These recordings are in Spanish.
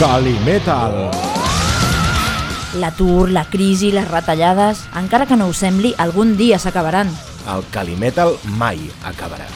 Calimetal. L'atur, la crisi, les retallades, encara que no ho sembli, algun dia s'acabaran. El Calimetal mai acabarà.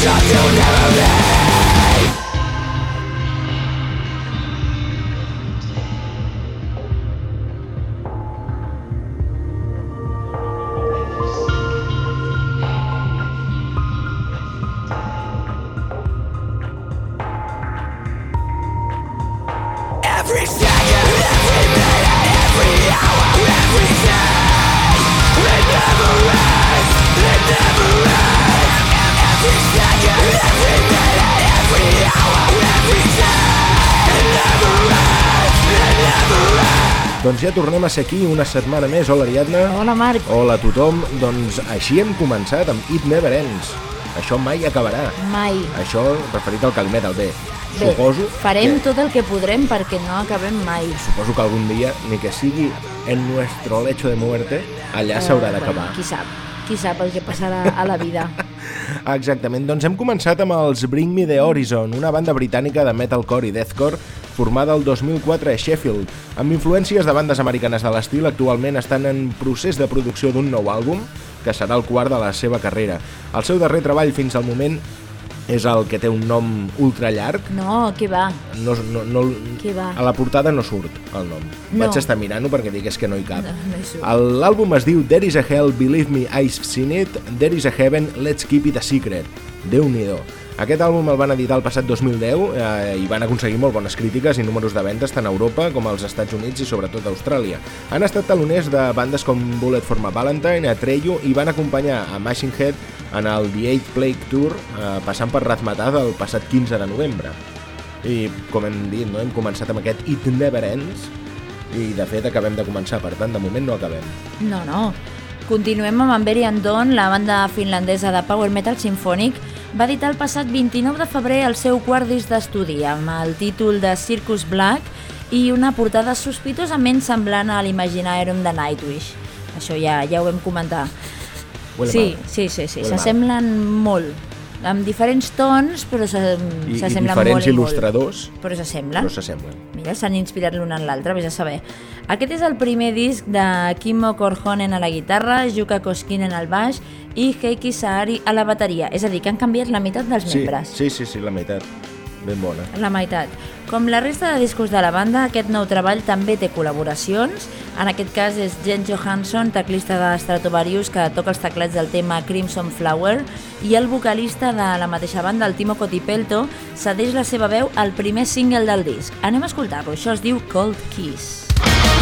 Shut you never live doncs ja tornem a ser aquí una setmana més. Hola, Ariadna. Hola, Marc. Hola a tothom. Doncs així hem començat amb It Never Ends. Això mai acabarà. Mai. Això referit al calimet al bé. bé Suposo... Farem que... tot el que podrem perquè no acabem mai. Suposo que algun dia, ni que sigui en nuestro lecho de muerte, allà eh, s'haurà d'acabar. Bueno, qui sap. Qui sap el que passarà a la vida. Exactament. Doncs hem començat amb els Bring Me The Horizon, una banda britànica de metalcore i deathcore formada el 2004 a Sheffield. Amb influències de bandes americanes de l'estil, actualment estan en procés de producció d'un nou àlbum, que serà el quart de la seva carrera. El seu darrer treball fins al moment és el que té un nom ultra llarg. No, què va? No, no, no, què va? A la portada no surt el nom. No. Vaig estar mirant-ho perquè digués que no hi cap. No, no L'àlbum es diu There is a Hell, Believe Me, I've Seen It, There is a Heaven, Let's Keep It a Secret. déu nhi aquest àlbum el van editar el passat 2010 eh, i van aconseguir molt bones crítiques i números de ventes tant a Europa com als Estats Units i sobretot a Austràlia. Han estat taloners de bandes com Bullet for My Valentine, Atreyu i van acompanyar a Machine Head en el The Eight Plague Tour eh, passant per Razmataz el passat 15 de novembre. I com hem dit, no? hem començat amb aquest It Never Ends i de fet acabem de començar, per tant de moment no acabem. No, no. Continuem amb Amberi and Dawn, la banda finlandesa de power metal sinfònic, va editar el passat 29 de febrer el seu quart disc d'estudi amb el títol de Circus Black i una portada sospitosament semblant a l'Imaginarium de Nightwish. Això ja ja ho vam comentar. Sí, sí, sí, sí, s'assemblen molt. Amb diferents tons, però s'assemblen I, i diferents molt i molt. il·lustradors Però s'assemblen. però s'assemblen. Mira, s'han inspirat l'un en l'altre, vés a saber. Aquest és el primer disc de Kimmo Korhonen a la guitarra, Jukka Koskinen al baix i Heikki Saari a la bateria. És a dir, que han canviat la meitat dels Sí, membres. sí, sí, sí, la meitat. Ben bona. La meitat. Com la resta de discos de la banda, aquest nou treball també té col·laboracions. En aquest cas és Jen Johansson, teclista de Stratovarius, que toca els teclats del tema Crimson Flower, i el vocalista de la mateixa banda, el Timo Cotipelto, cedeix la seva veu al primer single del disc. Anem a escoltar-lo, això es diu Cold Kiss. Far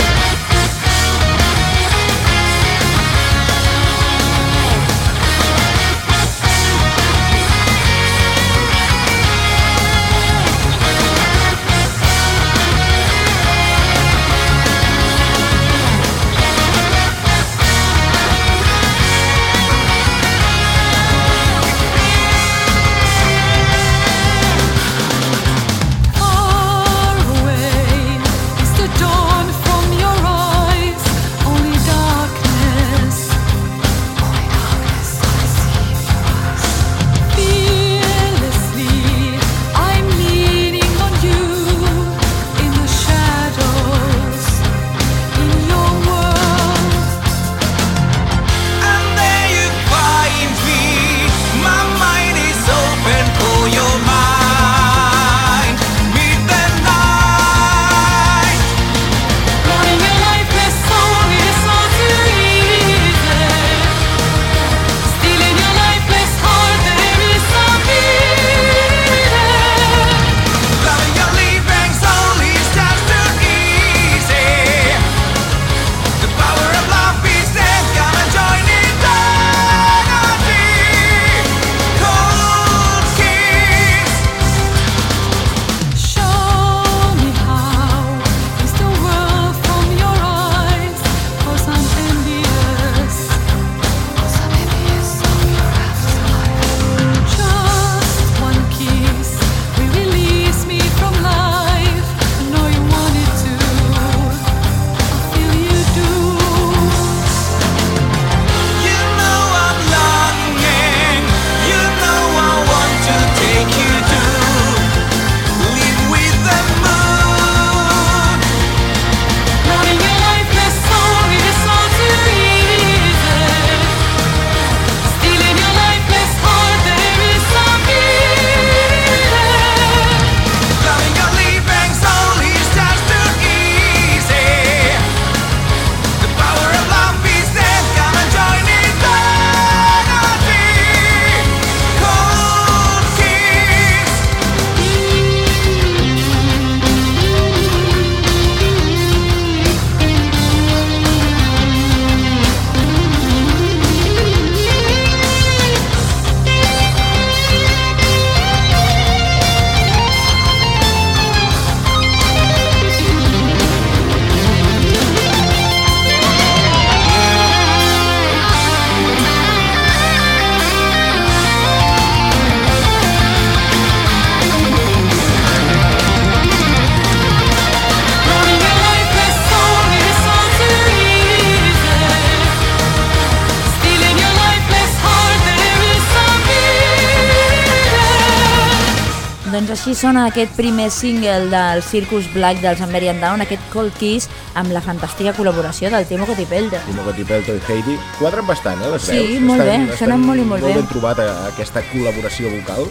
així sona aquest primer single del Circus Black dels Amberian Down, aquest Cold Kiss, amb la fantàstica col·laboració del Timo Cotipelto. Timo Cotipelto i Heidi quadren bastant, eh, les Sí, veus. molt bé, sonen molt i molt bé. Molt ben trobat eh, aquesta col·laboració vocal.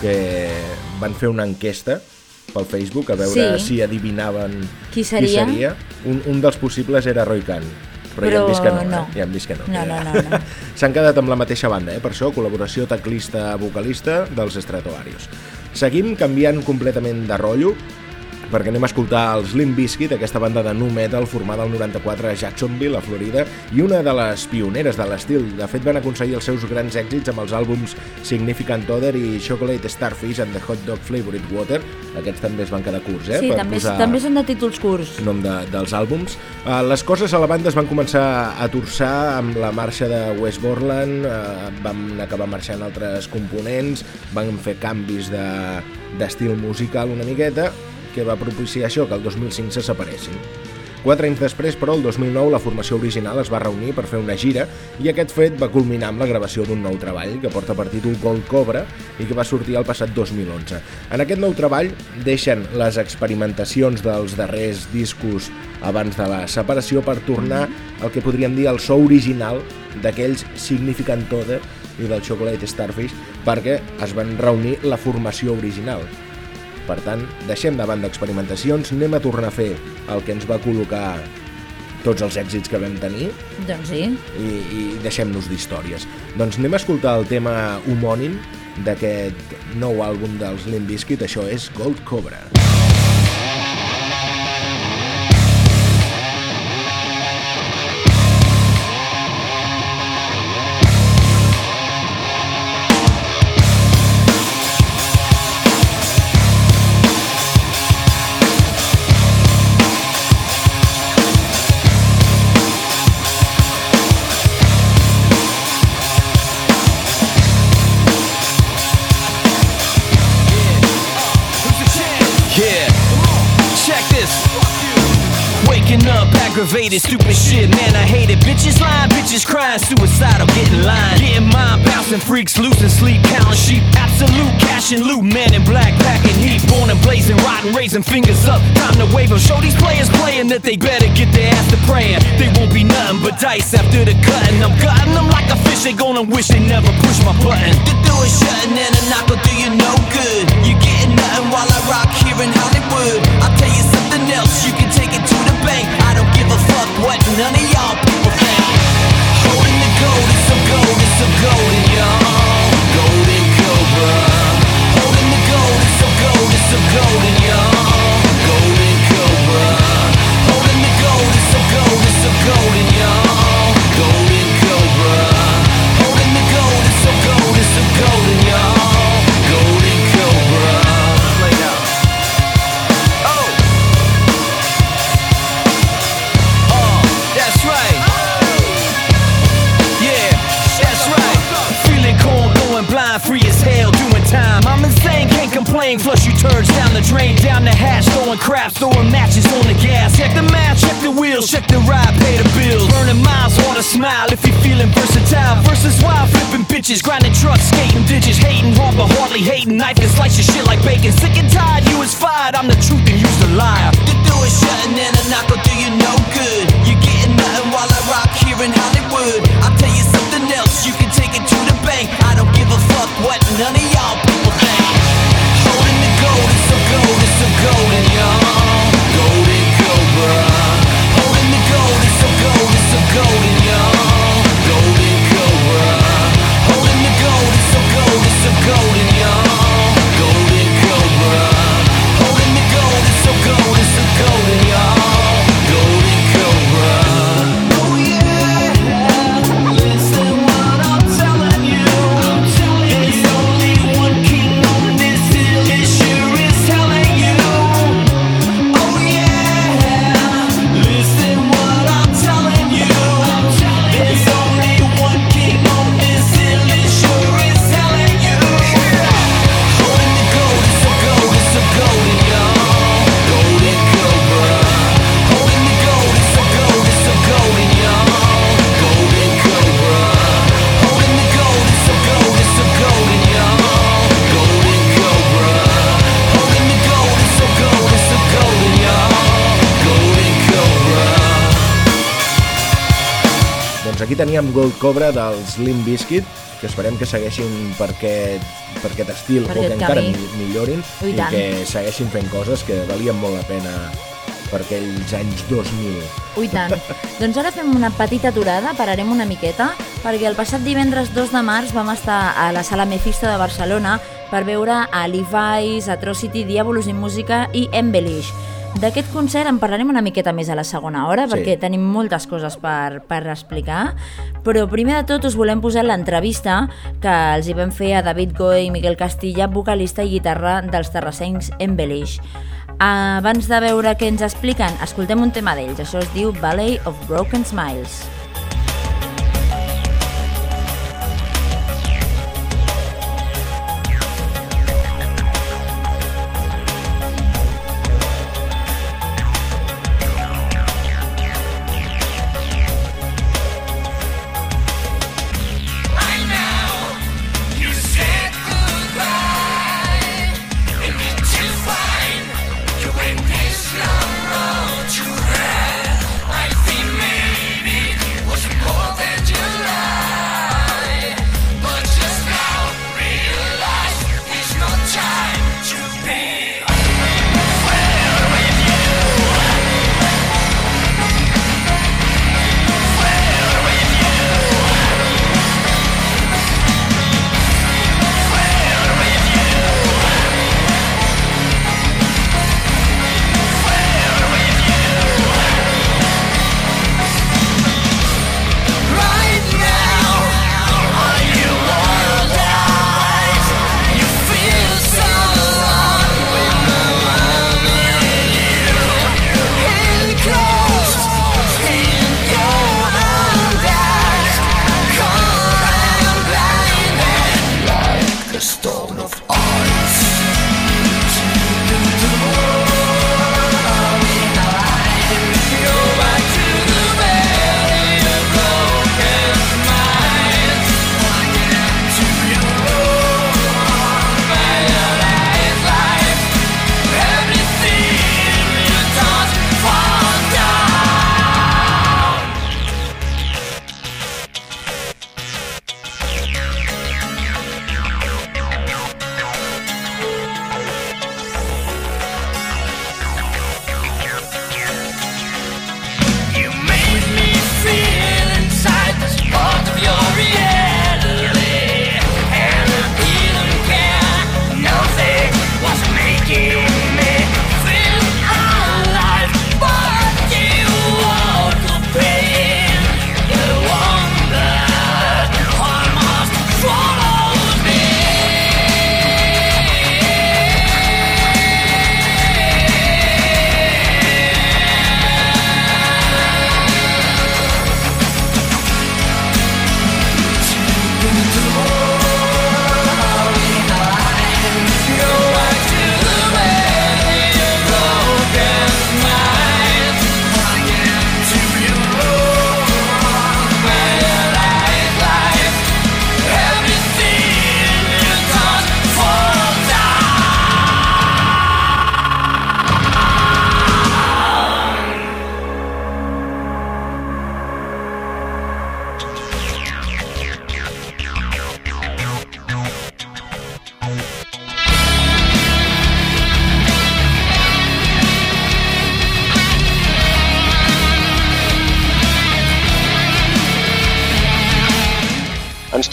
que van fer una enquesta pel Facebook a veure Sí. si adivinaven Qui seria? Qui seria. Un, un dels possibles era Roy Khan. Però, ja Però hem vist que no, no. Eh? ja hem vist que no. No, no, no, no. S'han quedat amb la mateixa banda, eh? per això, col·laboració teclista-vocalista dels Stratovarius. Seguim canviant completament de rotllo, perquè anem a escoltar els Limp Bizkit, aquesta banda de nu metal formada al 94 a Jacksonville, a Florida, i una de les pioneres de l'estil. De fet, van aconseguir els seus grans èxits amb els àlbums Significant Other i Chocolate Starfish and the Hot Dog Flavored Water. Aquests també es van quedar curts, eh? Sí, per també, posar també són de títols curts. nom de, dels àlbums. Uh, les coses a la banda es van començar a torçar amb la marxa de Wes Borland, uh, van acabar marxant altres components, van fer canvis de- d'estil musical una miqueta, que va propiciar això, que el 2005 se separessin. Quatre anys després, però, el 2009, la formació original es va reunir per fer una gira i aquest fet va culminar amb la gravació d'un nou treball que porta per títol Gold Cobra i que va sortir el passat 2011. En aquest nou treball deixen les experimentacions dels darrers discos abans de la separació per tornar al que podríem dir el so original d'aquells Significant Other i del Chocolate Starfish perquè es van reunir la formació original. Per tant, deixem de banda experimentacions, anem a tornar a fer el que ens va col·locar tots els èxits que vam tenir Doncs sí. i, i deixem-nos d'històries. Doncs anem a escoltar el tema homònim d'aquest nou àlbum dels Limp Bizkit, això és Gold Cobra. Aggravated, stupid shit, man, I hate it. Bitches lying, bitches crying, suicidal, getting line. Getting mind bouncing freaks, losing sleep, counting sheep. Absolute cash and loot, man in black, packing heat. Born and blazing, rotten, raising fingers up. Time to wave wave 'em. Show these players playing that they better get their ass to praying. They won't be nothing but dice after the cutting. I'm gutting them like a fish, they gonna wish they never pushed my button. The door is shutting and a knock will do you no good. You're getting nothing while I rock here in Hollywood. I'll tell you something else, you can take it what none of y'all people think. Holding the gold, it's so gold, it's so golden, y'all. Golden Cobra. Holding the gold, it's so gold, it's so golden, y'all. Golden Cobra. Holding the gold, it's so gold, it's so golden, y'all. Bitches, grinding trucks, skating ditches, hating hard but hardly hating. Knife can slice your shit like bacon. Sick and tired, you was fired. I'm the truth aquí teníem Gold Cobra dels Limp Bizkit que esperem que segueixin per aquest, per aquest estil Per o que encara camí. mi- millorin I i, tant. que segueixin fent coses que valien molt la pena per aquells anys 2000. Ui, tant. doncs ara fem una petita aturada, pararem una miqueta, perquè el passat divendres 2 de març vam estar a la Sala Mephisto de Barcelona per veure a Levi's, Atrocity, Diabolus in Música i Embellish. D'aquest concert en parlarem una miqueta més a la segona hora, Sí. perquè tenim moltes coses per, per explicar, però primer de tot us volem posar l'entrevista que els hi vam fer a David Goe i Miguel Castilla, vocalista i guitarra dels terrassencs Embellish. Abans de veure què ens expliquen, escoltem un tema d'ells. Això es diu Ballet of Broken Smiles.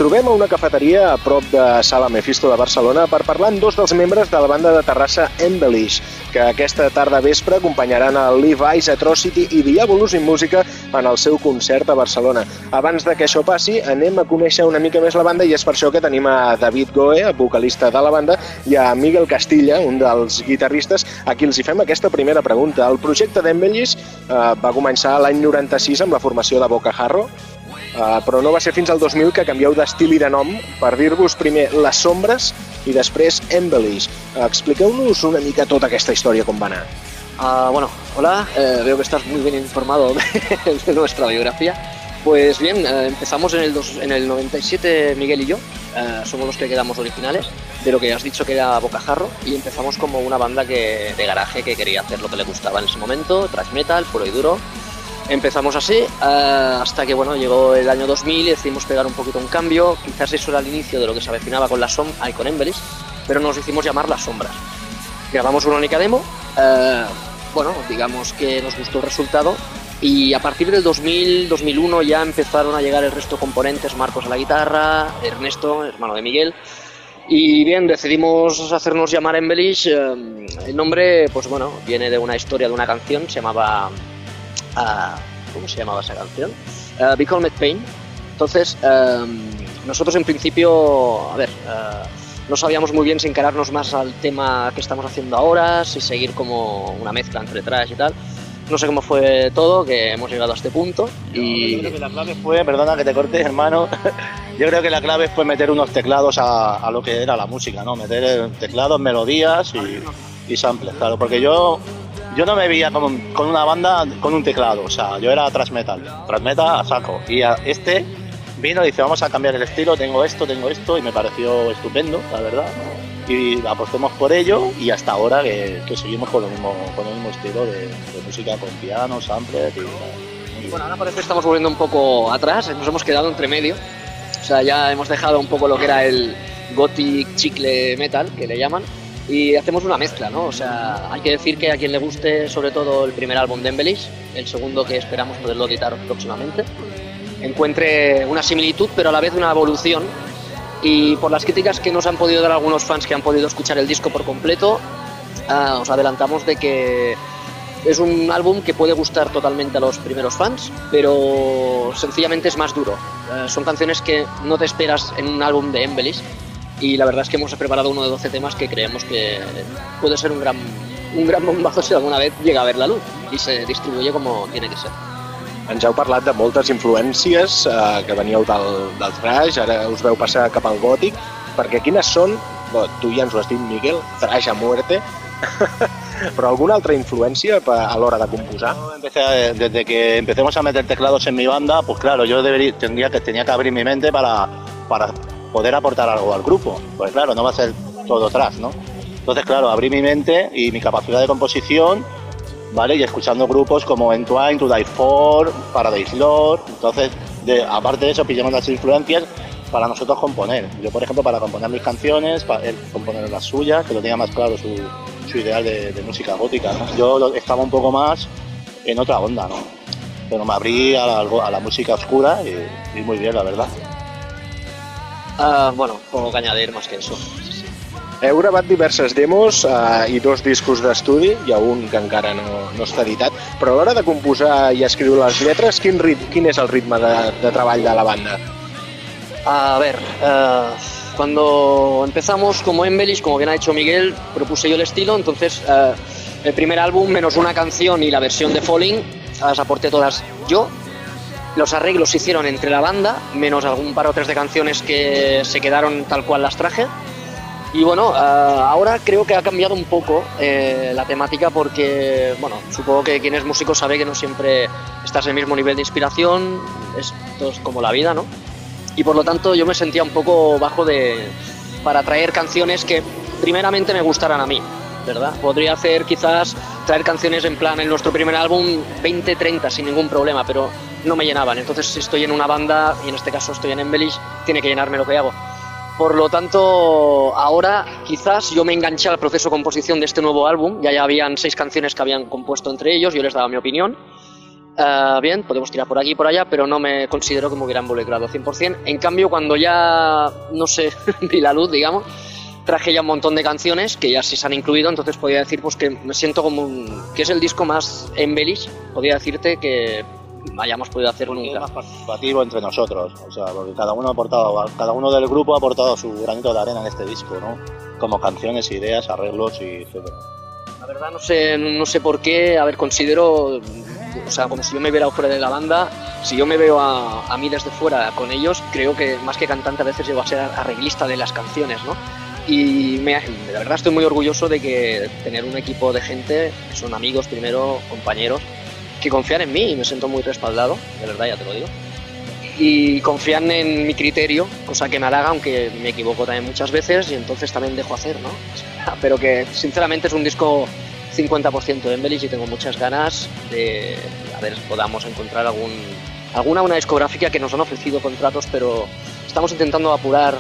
Trobem a una cafeteria a prop de Sala Mephisto de Barcelona per parlar amb dos dels membres de la banda de Terrassa Embellish, que aquesta tarda vespre acompanyaran a Levi's, Atrocity i Diabolus in Música en el seu concert a Barcelona. Abans de que això passi, anem a conèixer una mica més la banda i és per això que tenim a David Goe, vocalista de la banda, i a Miguel Castilla, un dels guitarristes, a qui els hi fem aquesta primera pregunta. El projecte d'Embellish eh, va començar l'any 96 amb la formació de Boca Jarro, Uh, però no va ser al 2000 que canvieu d'estil i de nom per dir-vos primer Les Sombres i després Embellish. Uh, Expliqueu-nos una mica tota aquesta història com va anar. Ah, bueno, hola, eh, veo que estás muy bien informado de, nuestra biografía. Pues bien, empezamos en el, dos- en el 97 Miguel y yo, somos los que quedamos originales, de lo que has dicho que era Bocajarro, y empezamos como una banda de garaje que quería hacer lo que le gustaba en ese momento, thrash metal, puro y duro. Empezamos así eh, hasta que bueno llegó el año 2000 y decidimos pegar un poquito un cambio. Quizás eso era el inicio de lo que se avecinaba con la som ay, con Embellish, pero nos hicimos llamar Las Sombras. Grabamos una única demo, eh, bueno, digamos que nos gustó el resultado y a partir del 2000-2001 ya empezaron a llegar el resto de componentes, Marcos a la guitarra, Ernesto, hermano de Miguel, y bien, decidimos hacernos llamar Embellish. eh, el nombre, pues bueno, viene de una historia de una canción, se llamaba... ah, ¿Cómo se llamaba esa canción? Uh, Be Calm Pain. Entonces, eh, nosotros en principio, a ver, eh, no sabíamos muy bien si encararnos más al tema que estamos haciendo ahora, si seguir como una mezcla entre trash y tal. No sé cómo fue todo, que hemos llegado a este punto. Y Yo creo que la clave fue, perdona que te corte, hermano. Yo creo que la clave fue meter unos teclados a, a lo que era la música, ¿no? Meter eh, teclados, melodías y, y samples, claro. Porque yo, yo no me veía con, con una banda con un teclado, o sea, yo era thrash metal, thrash metal a saco. Y este vino y dice, vamos a cambiar el estilo, tengo esto, tengo esto, y me pareció estupendo, la verdad. Y apostemos por ello y hasta ahora que, seguimos con, lo mismo, con el mismo estilo de, de música con piano, samples y... bien. Bueno, ahora parece que estamos volviendo un poco atrás, nos hemos quedado entre medio. O sea, ya hemos dejado un poco lo que era el gothic chicle metal, que le llaman, y hacemos una mezcla, ¿no? O sea, hay que decir que a quien le guste sobre todo el primer álbum de Embellish, el segundo que esperamos poderlo editar próximamente, encuentre una similitud, pero a la vez una evolución. Y por las críticas que nos han podido dar algunos fans que han podido escuchar el disco por completo, ah, os adelantamos de que es un álbum que puede gustar totalmente a los primeros fans, pero sencillamente es más duro. Eh, son canciones que no te esperas en un álbum de Embellish y la verdad es que hemos preparado uno de 12 temas que creemos que puede ser un gran, un gran bombazo si alguna vez llega a ver la luz y se distribuye como tiene que ser. Ens heu parlat de moltes influències eh, que veníeu del, del thrash, ara us veu passar cap al gòtic, perquè quines són, bo, tu ja ens ho has dit, Miguel, thrash a muerte, però alguna altra influència a l'hora de composar? Yo empecé desde que empecemos a meter teclados en mi banda, pues claro, yo debería, tendría que, tenía que abrir mi mente para, para poder aportar algo al grupo. Pues claro, no va a ser todo atrás, ¿no? Entonces, claro, abrí mi mente y mi capacidad de composición, ¿vale? Y escuchando grupos como Entwine, To Die For, Paradise Lord. Entonces, de- aparte de eso, pillamos las influencias para nosotros componer. Yo, por ejemplo, para componer mis canciones, para él componer las suyas, que lo tenía más claro su, su ideal de, de música gótica, ¿no? Yo estaba un poco más en otra onda, ¿no? Pero me abrí a la, a la música oscura y, y muy bien, la verdad. Ah, bueno, poco que añadir más que eso. Heu gravat diverses demos eh, i dos discos d'estudi, ha un que encara no, no està editat, però a l'hora de composar i escriure les lletres, quin, rit, quin és el ritme de, de treball de la banda? A ver, eh, cuando empezamos como Embellish, como bien ha dicho Miguel, propuse yo el estilo, entonces eh, el primer álbum, menos una canción y la versión de Falling, las aporté todas yo. Los arreglos se hicieron entre la banda, menos algún par o tres de canciones que se quedaron tal cual las traje. Y bueno, eh, ahora creo que ha cambiado un poco eh, la temática porque, bueno, supongo que quien es músico sabe que no siempre estás en el mismo nivel de inspiración, esto es como la vida, ¿no? y por lo tanto yo me sentía un poco bajo de para traer canciones que primeramente me gustaran a mí, ¿verdad? Podría hacer quizás traer canciones en plan en nuestro primer álbum 20, 30 sin ningún problema, pero no me llenaban. Entonces si estoy en una banda y en este caso estoy en Embellish, tiene que llenarme lo que hago. Por lo tanto, ahora quizás yo me enganché al proceso de composición de este nuevo álbum, ya ya habían seis canciones que habían compuesto entre ellos, yo les daba mi opinión. Ah, bien, podemos tirar por aquí y por allá, pero no me considero que me hubiera involucrado 100%. En cambio, cuando ya, no sé, vi la luz, digamos, traje ya un montón de canciones que ya sí se han incluido, entonces podría decir pues que me siento como un, que es el disco más embellish, podría decirte que hayamos podido hacer nunca. más participativo entre nosotros, o sea, porque cada uno ha aportado, cada uno del grupo ha aportado su granito de arena en este disco, ¿no? Como canciones, ideas, arreglos y etcétera. La verdad no sé, no sé por qué, a ver, considero, o sea, como si yo me viera fuera de la banda, si yo me veo a, a mí desde fuera con ellos, creo que más que cantante a veces llego a ser arreglista de las canciones, ¿no? Y me, la verdad estoy muy orgulloso de que tener un equipo de gente, que son amigos primero, compañeros, que confían en mí y me siento muy respaldado, de verdad ya te lo digo. Y confían en mi criterio, cosa que me halaga, aunque me equivoco también muchas veces y entonces también dejo hacer, ¿no? Pero que sinceramente es un disco 50% de y tengo muchas ganas de a ver podamos encontrar algún, alguna una discográfica que nos han ofrecido contratos, pero estamos intentando apurar,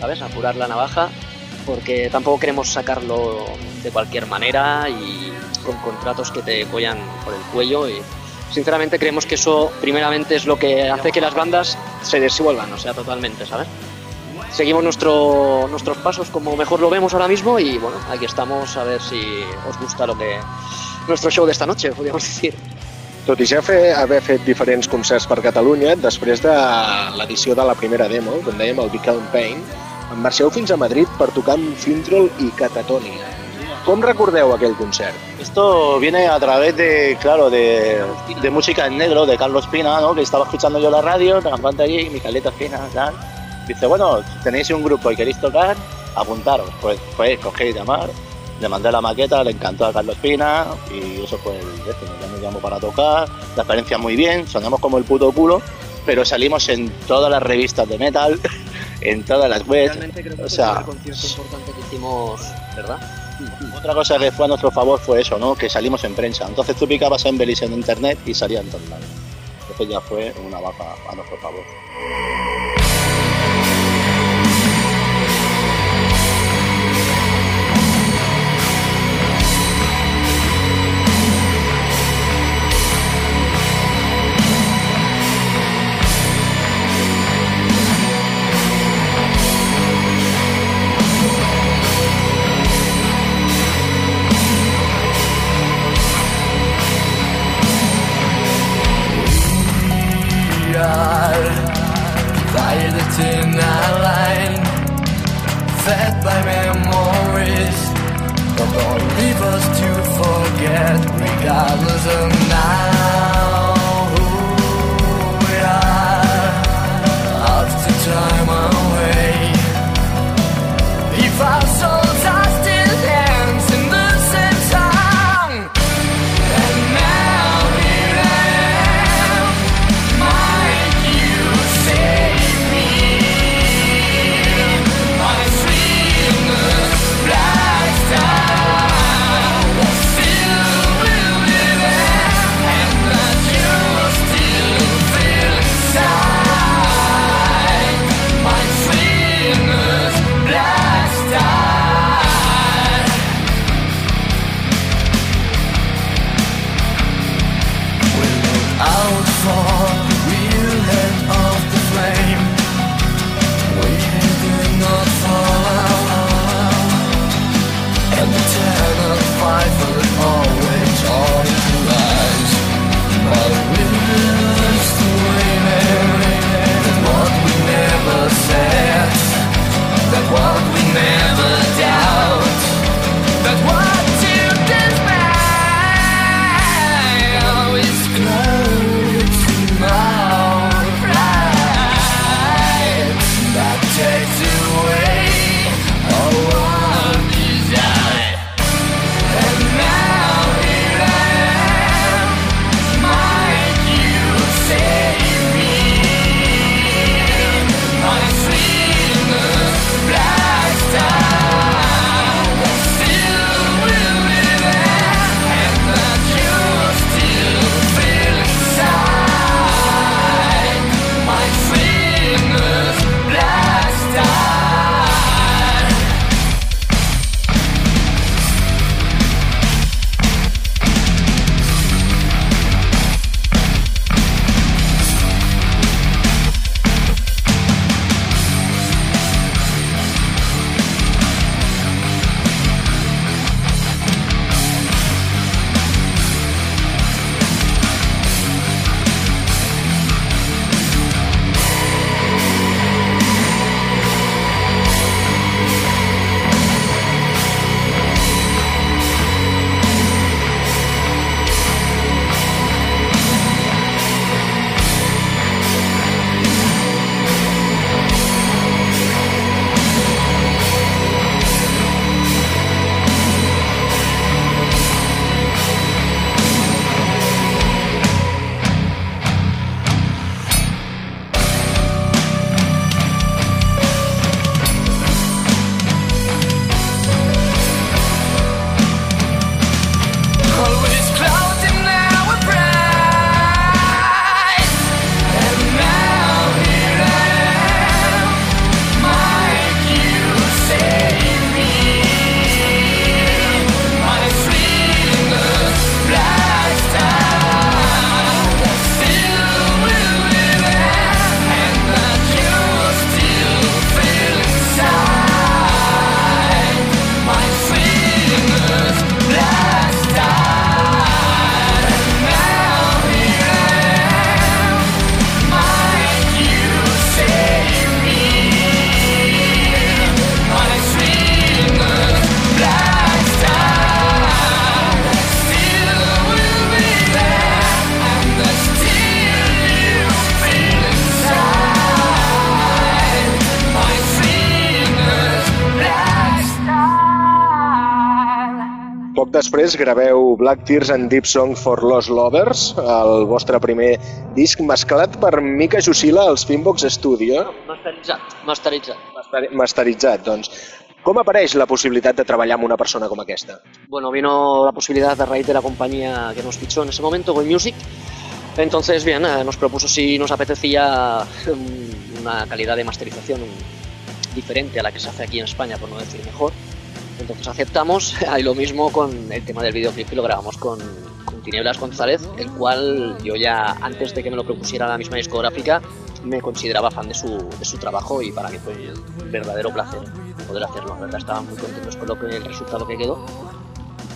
¿sabes? Apurar la navaja, porque tampoco queremos sacarlo de cualquier manera y con contratos que te collan por el cuello y sinceramente creemos que eso primeramente es lo que hace que las bandas se disuelvan, o sea, totalmente, ¿sabes? Seguimos nuestro, nuestros pasos como mejor lo vemos ahora mismo y bueno, aquí estamos a ver si os gusta lo que nuestro show de esta noche, podríamos decir. Tot i ja fer, haver fet diferents concerts per Catalunya, després de l'edició de la primera demo, com dèiem, el Become Pain, en marxeu fins a Madrid per tocar amb Fintrol i Catatonia. Com recordeu aquell concert? Esto viene a través de, claro, de, de música en negro, de Carlos Pina, ¿no? Que estaba escuchando yo la radio, la cantante allí, mi caleta fina, tal. Dice, bueno, tenéis un grupo y queréis tocar, apuntaros. Pues, pues cogí y llamar, le mandé la maqueta, le encantó a Carlos Pina y eso fue el este, nos llamó para tocar, la experiencia muy bien, sonamos como el puto culo, pero salimos en todas las revistas de metal, en todas las webs, Realmente creo que o sea, el importante que hicimos, ¿verdad? Otra cosa que fue a nuestro favor fue eso, ¿no? Que salimos en prensa. Entonces tú picabas en Belis en internet y salía en todos lados. Entonces ya fue una baja a nuestro favor. Fed by memories, but don't leave us to forget, regardless of now who we are. To time away. If our després graveu Black Tears and Deep Song for Lost Lovers, el vostre primer disc mesclat per Mika Jusila als Finbox Studio, Masteritzat, masteritzat. master- masteritzat, doncs. Com apareix la possibilitat de treballar amb una persona com aquesta? Bueno, vino la posibilidad a raíz de la compañía que nos fichó en ese momento, Goy Music. Entonces, bien, eh, nos propuso si nos apetecía mm, una calidad de masterización diferente a la que se hace aquí en España, por no decir mejor. Entonces aceptamos, y lo mismo con el tema del videoclip que lo grabamos con, con Tinieblas González, el cual yo ya antes de que me lo propusiera la misma discográfica me consideraba fan de su, de su trabajo y para mí fue un verdadero placer poder hacerlo. La verdad estaban muy contentos con lo que, el resultado que quedó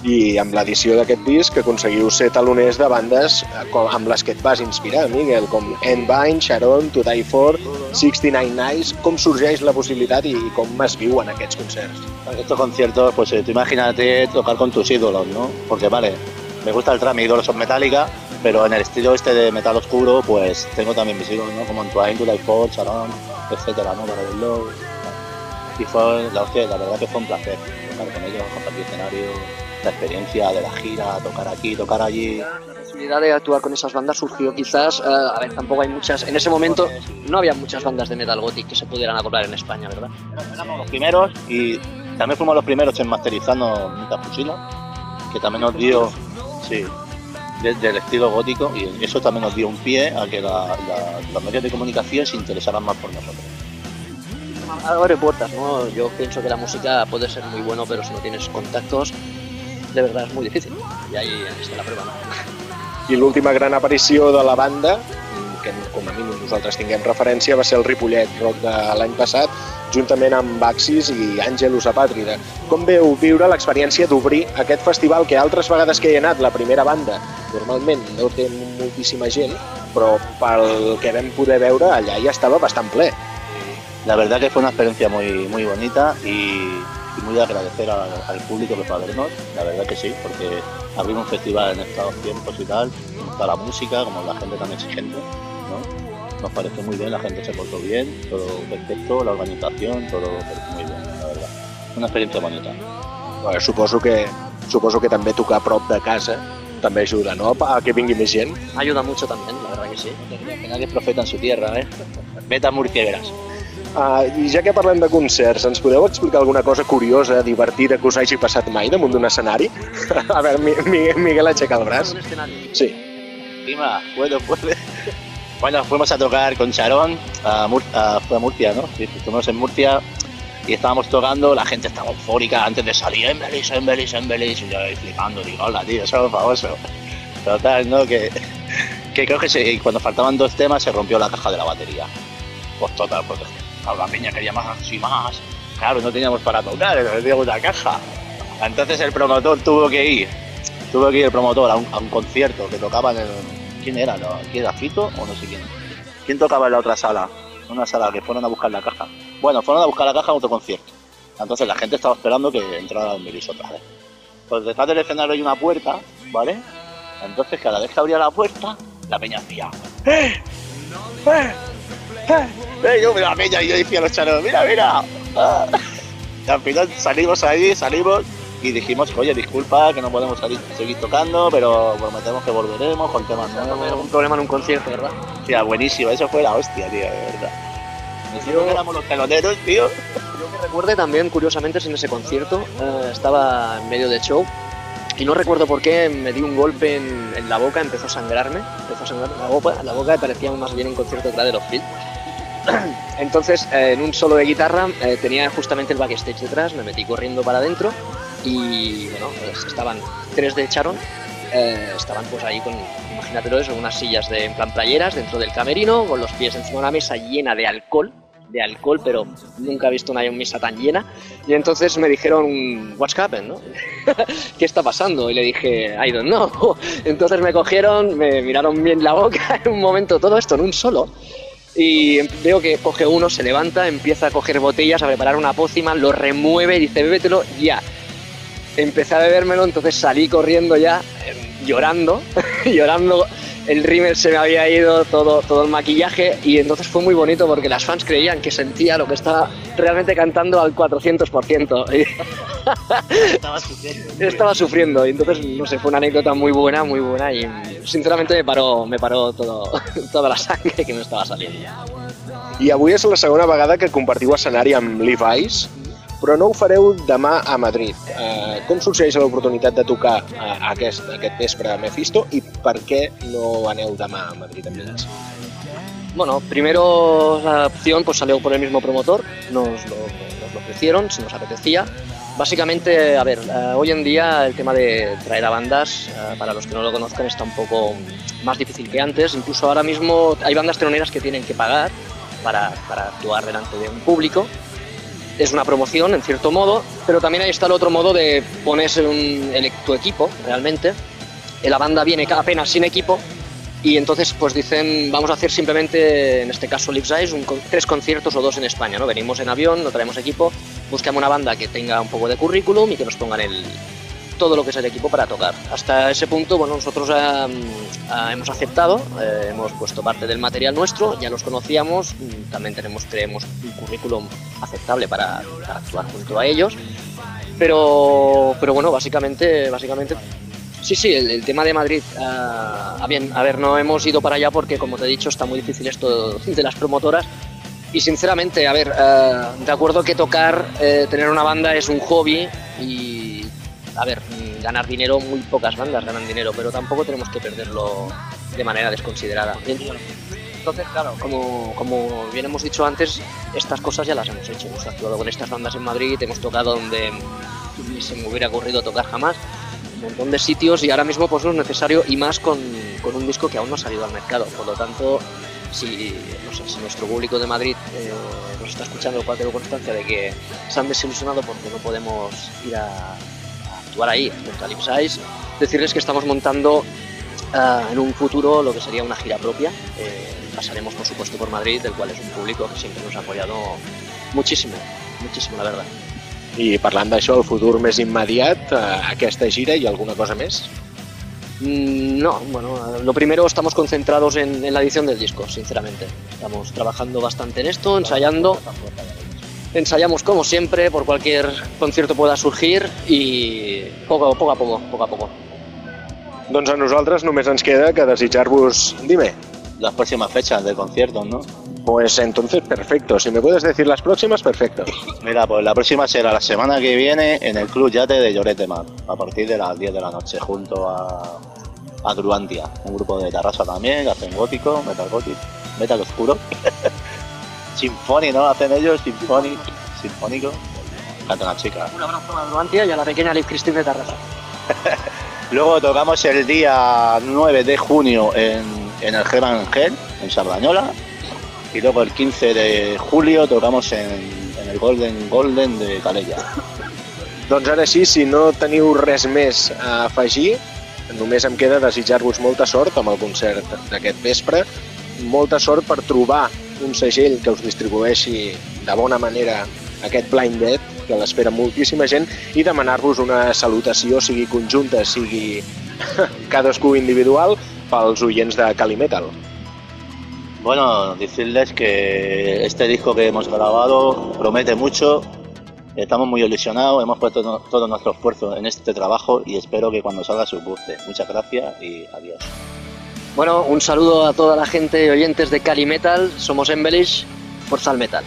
I amb l'edició d'aquest disc aconseguiu ser taloners de bandes eh, amb les que et vas inspirar, Miguel, com Envine, Sharon, To Die For, 69 Nights. Com sorgeix la possibilitat i com es viuen aquests concerts? Estos conciertos, pues eh, tú imagínate tocar con tus ídolos, ¿no? Porque vale, me gusta el trap, mis ídolos son Metallica, pero en el estilo este de metal oscuro, pues tengo también mis ídolos, ¿no? Como Entwine, To Die For, Sharon, etcétera, ¿no? Para Love. Y fue, la, hostia, la verdad que fue un placer tocar con ellos, compartir escenario, la experiencia de la gira, tocar aquí, tocar allí. La posibilidad de actuar con esas bandas surgió quizás, eh, a ver, tampoco hay muchas, en ese momento no había muchas bandas de metal gothic que se pudieran acoplar en España, ¿verdad? Éramos los primeros y también fuimos los primeros en masterizando Mita Fusila, que también nos dio, sí, de- del estilo gótico y eso también nos dio un pie a que la- la- los medios de comunicación se interesaran más por nosotros. Abre puertas, ¿no? Yo pienso que la música puede ser muy bueno, pero si no tienes contactos, de verdad es muy difícil. Y ahí está la prueba, ¿no? I l'última gran aparició de la banda, que com a mínim nosaltres tinguem referència, va ser el Ripollet Rock de l'any passat, juntament amb Baxis i Àngelus Apàtrida. Com veu viure l'experiència d'obrir aquest festival que altres vegades que hi ha anat la primera banda normalment no té moltíssima gent, però pel que vam poder veure allà ja estava bastant ple. La verdad que fue una experiencia muy, muy bonita y, y muy de agradecer al, al público que fue a vernos, la verdad que sí, porque abrir un festival en estos tiempos y tal, está la música, como la gente tan exigente, ¿no? Nos pareció muy bien, la gente se portó bien, todo perfecto, la organización, todo muy bien, la verdad. Una experiencia bonita. Bueno, suposo que, suposo que també tocar a prop de casa també ajuda, no?, a que vingui més gent. Ayuda mucho también, la verdad que sí. Que nadie es profeta en su tierra, ¿eh? Vete a Murcia y verás. Uh, I ja que parlem de concerts, ens podeu explicar alguna cosa curiosa, divertida, que us hagi passat mai damunt d'un escenari? a veure, Mi Mi Miguel aixeca el braç. Sí. Encima, bueno, puede. Bueno, fuimos a tocar con Charón, a, Mur- a- fue a Murcia, ¿no? Sí, estuvimos en Murcia y estábamos tocando, la gente estaba eufórica antes de salir, Embelis, Embelis, Embelis, y yo ahí flipando, digo, hola, tío, somos famosos. Total, ¿no? Que, que creo que se- cuando faltaban dos temas se rompió la caja de la batería. Pues total, pues claro, la piña quería más y más. Claro, no teníamos para tocar, no teníamos una caja. Entonces el promotor tuvo que ir, tuvo que ir el promotor a un, a un concierto que tocaba en el... ¿Quién era? ¿Quién era Fito o no sé quién? ¿Quién tocaba en la otra sala? Una sala que fueron a buscar la caja. Bueno, fueron a buscar la caja a otro concierto. Entonces la gente estaba esperando que entrara el Melis otra vez. Pues detrás del escenario hay una puerta, ¿vale? Entonces cada vez que abría la puerta, la peña hacía... ¡Eh! ¡Eh! La peña y yo decía a los charos, ¡mira, mira! Ah. Y al final salimos ahí, salimos y dijimos, oye, disculpa que no podemos salir, seguir tocando, pero prometemos que volveremos con temas nuevos. algún problema en un concierto, ¿verdad? Hostia, buenísimo, eso fue la hostia, tío, de verdad. Yo- éramos los teloneros, tío. Yo que recuerde también, curiosamente, es en ese concierto, eh, estaba en medio de show y no recuerdo por qué me di un golpe en, en la boca, empezó a sangrarme, empezó a sangrar la boca, la boca parecía más bien un concierto de los Field. Entonces, eh, en un solo de guitarra eh, tenía justamente el backstage detrás, me metí corriendo para adentro y bueno, pues estaban tres de Charon, eh, estaban pues ahí con, imagínatelo eso, unas sillas de en plan playeras dentro del camerino, con los pies encima de una mesa llena de alcohol, de alcohol, pero nunca he visto una mesa tan llena. Y entonces me dijeron, what's happened, ¿no? ¿Qué está pasando? Y le dije, I don't know. Entonces me cogieron, me miraron bien la boca en un momento, todo esto en un solo. Y veo que coge uno, se levanta, empieza a coger botellas, a preparar una pócima, lo remueve y dice, bébetelo ya. Empecé a bebérmelo, entonces salí corriendo ya, eh, llorando, llorando el rímel se me había ido, todo, todo el maquillaje y entonces fue muy bonito porque las fans creían que sentía lo que estaba realmente cantando al 400%. Y Estaba sufriendo. estaba sufriendo y entonces, no sé, fue una anécdota muy buena, muy buena y sinceramente me paró, me paró todo, toda la sangre que me estaba saliendo. I avui és la segona vegada que compartiu escenari amb Levi's, però no ho fareu demà a Madrid. Eh, com sorgeix l'oportunitat de tocar eh, aquest, aquest vespre a Mephisto i per què no aneu demà a Madrid amb ells? Bueno, primero la opción pues salió por el mismo promotor, nos lo, nos lo ofrecieron, si nos apetecía. Básicamente, a ver, eh, hoy en día el tema de traer a bandas, eh, para los que no lo conozcan, está un poco más difícil que antes. Incluso ahora mismo hay bandas teloneras que tienen que pagar para, para actuar delante de un público. Es una promoción, en cierto modo, pero también ahí está el otro modo de ponerse el- tu equipo, realmente. Eh, La banda viene apenas sin equipo y entonces pues dicen, vamos a hacer simplemente, en este caso Live Size, un tres conciertos o dos en España, ¿no? Venimos en avión, no traemos equipo, buscamos una banda que tenga un poco de currículum y que nos pongan el, todo lo que es el equipo para tocar. Hasta ese punto, bueno, nosotros ah, hemos aceptado, eh, hemos puesto parte del material nuestro, ya los conocíamos, mm, también tenemos, creemos un currículum aceptable para, para actuar junto a ellos, pero, pero bueno, básicamente, básicamente Sí, sí, el, el tema de Madrid. a, bien, a ver, no hemos ido para allá porque, como te he dicho, está muy difícil esto de las promotoras. Y sinceramente, a ver, ah, de acuerdo que tocar, eh, tener una banda es un hobby y, a ver, ganar dinero, muy pocas bandas ganan dinero, pero tampoco tenemos que perderlo de manera desconsiderada. Entonces, claro, como, como bien hemos dicho antes, estas cosas ya las hemos hecho. Hemos actuado con estas bandas en Madrid, hemos tocado donde ni se me hubiera ocurrido tocar jamás un montón de sitios y ahora mismo pues no es necesario y más con, con un disco que aún no ha salido al mercado. Por lo tanto, si, no sé, si nuestro público de Madrid eh, nos está escuchando, cual tengo constancia de que se han desilusionado porque no podemos ir a actuar ahí junto a Lipsize, decirles que estamos montando ah, en un futuro lo que sería una gira propia. Eh, pasaremos por supuesto por Madrid, del cual es un público que siempre nos ha apoyado muchísimo, muchísimo la verdad. I parlant d'això, el futur més immediat, eh, aquesta gira i alguna cosa més? Mm, No, bueno, lo primero estamos concentrados en, en la edición del disco, sinceramente. Estamos trabajando bastante en esto, ensayando. Ensayamos como siempre, por cualquier concierto pueda surgir y poco, poco a poco, poco a poco. Doncs a nosaltres només ens queda que desitjar-vos... Dime. Las próximas fechas de conciertos, ¿no? Pues entonces, perfecto. Si me puedes decir las próximas, perfecto. Mira, pues la próxima será la semana que viene en el Club Yate de Lloret de Mar, a partir de las 10 de la noche, junto a, a Druantia, un grupo de Tarrasa también, que hacen gótico, metal gótico, metal oscuro. Sinfoni, ¿no? Hacen ellos, sinfoni, sinfónico. Canta una chica. Un abrazo a Duantia y a la pequeña Liv Christine de Tarrasa. Luego tocamos el día 9 de junio en, en el German Gel, en Sardañola. Y luego el 15 de julio tocamos en, en el Golden Golden de Calella. Doncs ara sí, si no teniu res més a afegir, només em queda desitjar-vos molta sort amb el concert d'aquest vespre, molta sort per trobar un segell que us distribueixi de bona manera aquest Blind Dead, que l'espera moltíssima gent, i demanar-vos una salutació, sigui conjunta, sigui cadascú individual, pels oients de Calimetal. Bueno, decirles que este disco que hemos grabado promete mucho. Estamos muy ilusionados, hemos puesto no- todo nuestro esfuerzo en este trabajo y espero que cuando salga os guste. Muchas gracias y adiós. Bueno, un saludo a toda la gente oyentes de Cali Metal. Somos Embellish, Forza al Metal.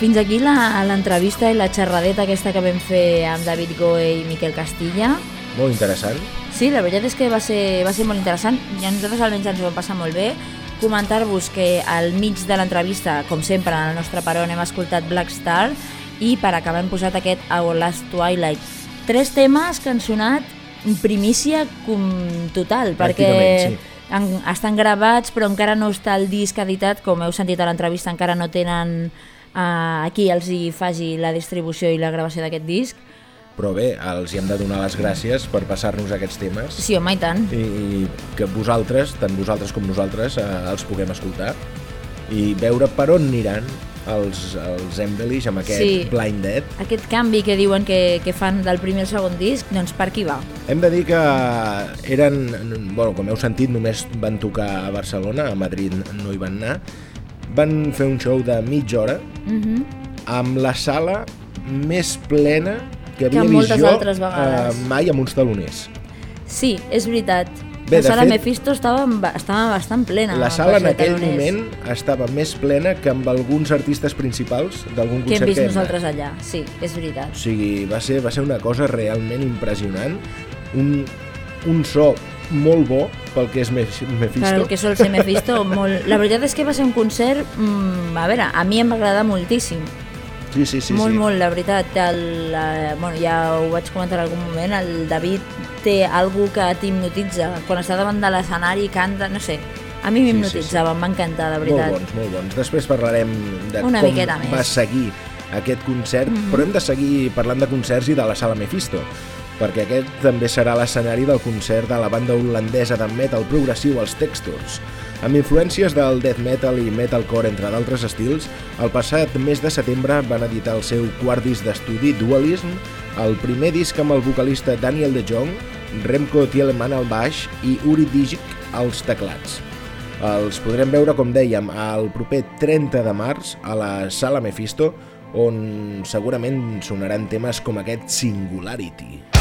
Fins aquí l'entrevista i la xerradeta aquesta que vam fer amb David Goe i Miquel Castilla. Molt interessant. Sí, la veritat és que va ser, va ser molt interessant i a nosaltres almenys ens ho vam passar molt bé. Comentar-vos que al mig de l'entrevista, com sempre, en el nostre peron hem escoltat Black Star i per acabar hem posat aquest Our Last Twilight. Tres temes que han sonat primícia com total, perquè sí. han, estan gravats però encara no està el disc editat, com heu sentit a l'entrevista, encara no tenen uh, aquí els hi faci la distribució i la gravació d'aquest disc. Però bé, els hi hem de donar les gràcies per passar-nos aquests temes Sí, home, i tant. i, i que vosaltres, tant vosaltres com nosaltres, eh, els puguem escoltar i veure per on aniran els, els Embellish amb aquest Sí. Blind Dead. Aquest canvi que diuen que, que fan del primer al segon disc, doncs per aquí va. Hem de dir que eren, bueno, com heu sentit, només van tocar a Barcelona, a Madrid no hi van anar. Van fer un show de mitja hora Mhm. amb la sala més plena que Que havia vist moltes jo eh, mai amb uns taloners. Sí, és veritat. Bé, la sala fet- Mephisto estava, estava bastant plena. La sala en aquell taloners, moment estava més plena que amb alguns artistes principals d'algun Que hem concert vist que hem anat. nosaltres allà, sí, és veritat. O sigui, va ser, va ser una cosa realment impressionant. Un, un so molt bo pel que és Mephisto. Per el que sol ser Mephisto, molt... la veritat és que va ser un concert, mm, a veure, a mi em va agradar moltíssim. Sí, sí, sí. molt, sí. molt, la veritat. El, eh, bueno, ja ho vaig comentar en algun moment, el David té algú que t'hipnotitza. Quan està davant de l'escenari i canta, no sé, a mi m'hipnotitzava, em va encantar, de Molt veritat. bons, molt bons. Després parlarem de Una com miqueta més. va seguir aquest concert, Mhm. però hem de seguir parlant de concerts i de la sala Mephisto, perquè aquest també serà l'escenari del concert de la banda holandesa de metal progressiu Els Textures. Amb influències del death metal i metalcore, entre d'altres estils, el passat mes de setembre van editar el seu quart disc d'estudi, Dualism, el primer disc amb el vocalista Daniel de Jong, Remco Tieleman al baix i Uri Digic als teclats. Els podrem veure, com dèiem, el proper 30 de març a la Sala Mephisto, on segurament sonaran temes com aquest Singularity.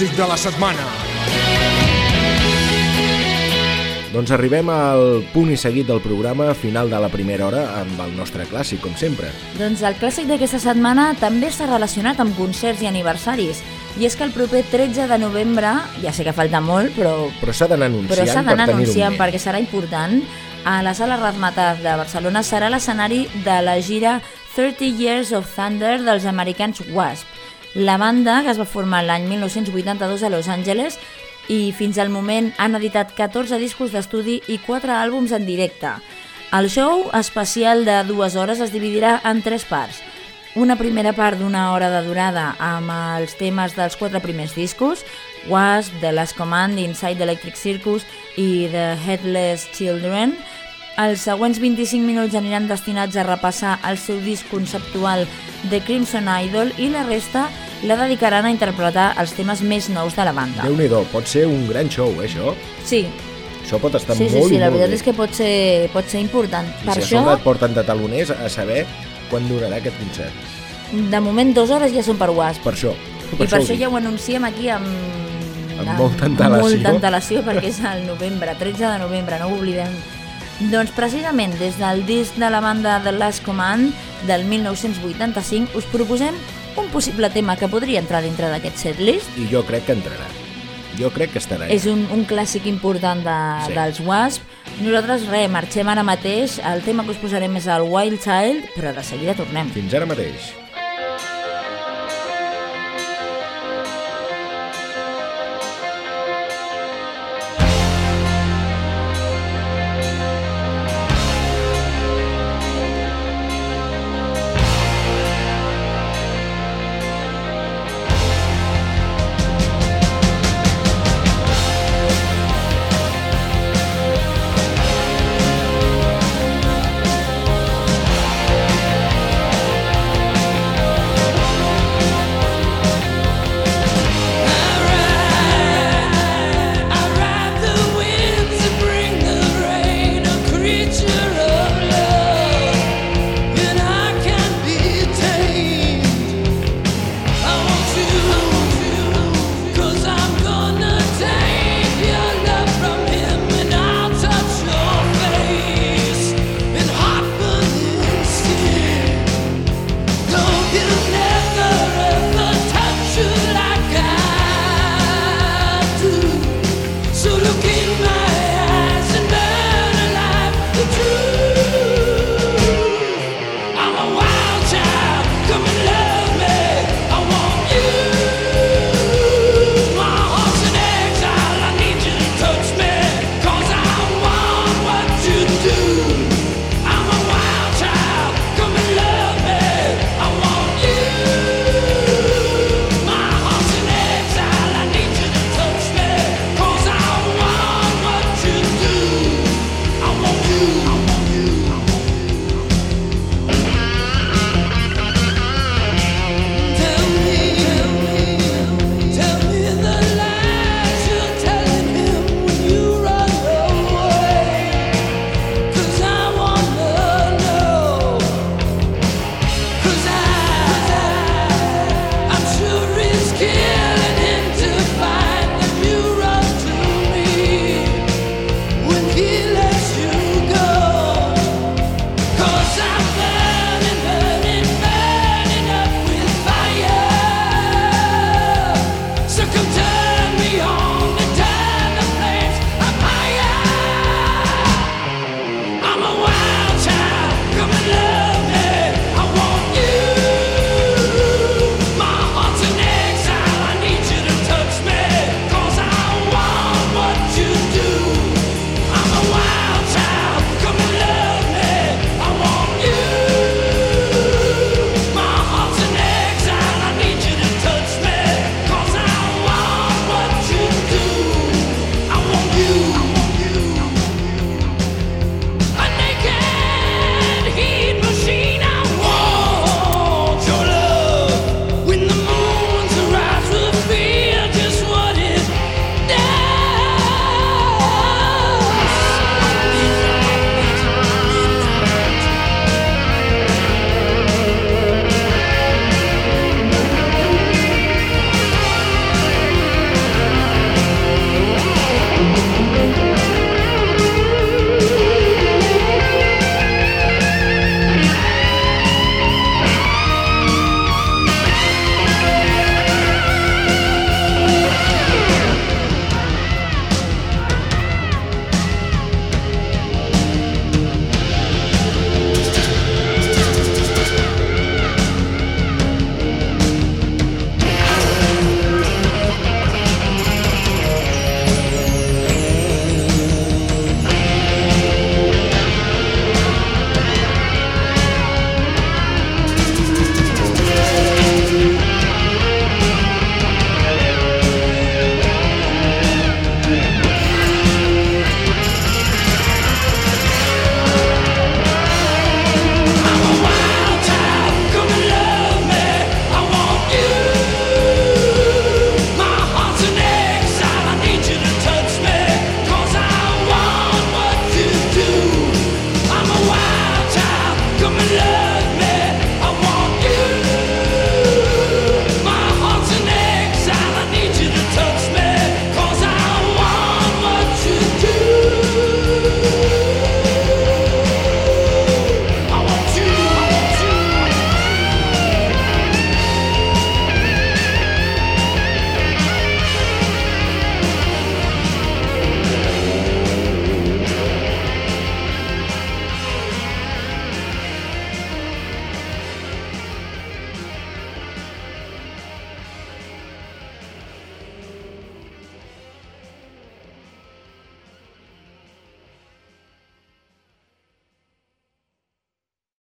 Clàssic de la setmana. Doncs arribem al punt i seguit del programa final de la primera hora amb el nostre clàssic, com sempre. Doncs el clàssic d'aquesta setmana també està relacionat amb concerts i aniversaris. I és que el proper 13 de novembre, ja sé que falta molt, però, Però s'ha d'anar anunciant però s'ha per d'anar anunciant perquè serà important. A la sala Razmataz de Barcelona serà l'escenari de la gira 30 Years of Thunder dels americans Wasp. La banda, que es va formar l'any 1982 a Los Angeles, i fins al moment han editat 14 discos d'estudi i 4 àlbums en directe. El show especial de dues hores es dividirà en tres parts. Una primera part d'una hora de durada amb els temes dels quatre primers discos, Wasp, The Last Command, Inside the Electric Circus i The Headless Children. Els següents 25 minuts aniran destinats a repassar el seu disc conceptual The Crimson Idol i la resta la dedicaran a interpretar els temes més nous de la banda. déu nhi pot ser un gran show, eh, això. Sí, Això pot estar sí, sí, molt sí, i la molt veritat bé. és que pot ser, pot ser important. I per si a això, sobre et porten de taloners a saber quan durarà aquest concert. de moment, dues hores ja són per Wasp. Per això. I per això dic. ja ho anunciem aquí amb, Amb molta antelació. Amb molta antelació perquè és el novembre, 13 de novembre, no ho oblidem. Doncs precisament des del disc de la banda The Last Command del 1985 us proposem un possible tema que podria entrar dintre d'aquest setlist. I jo crec que entrarà. Jo crec que estarà. És un, un clàssic important de, Sí. dels Wasp. Nosaltres, res, marxem ara mateix. El tema que us posarem és el Wild Child, però de seguida tornem. Fins ara mateix.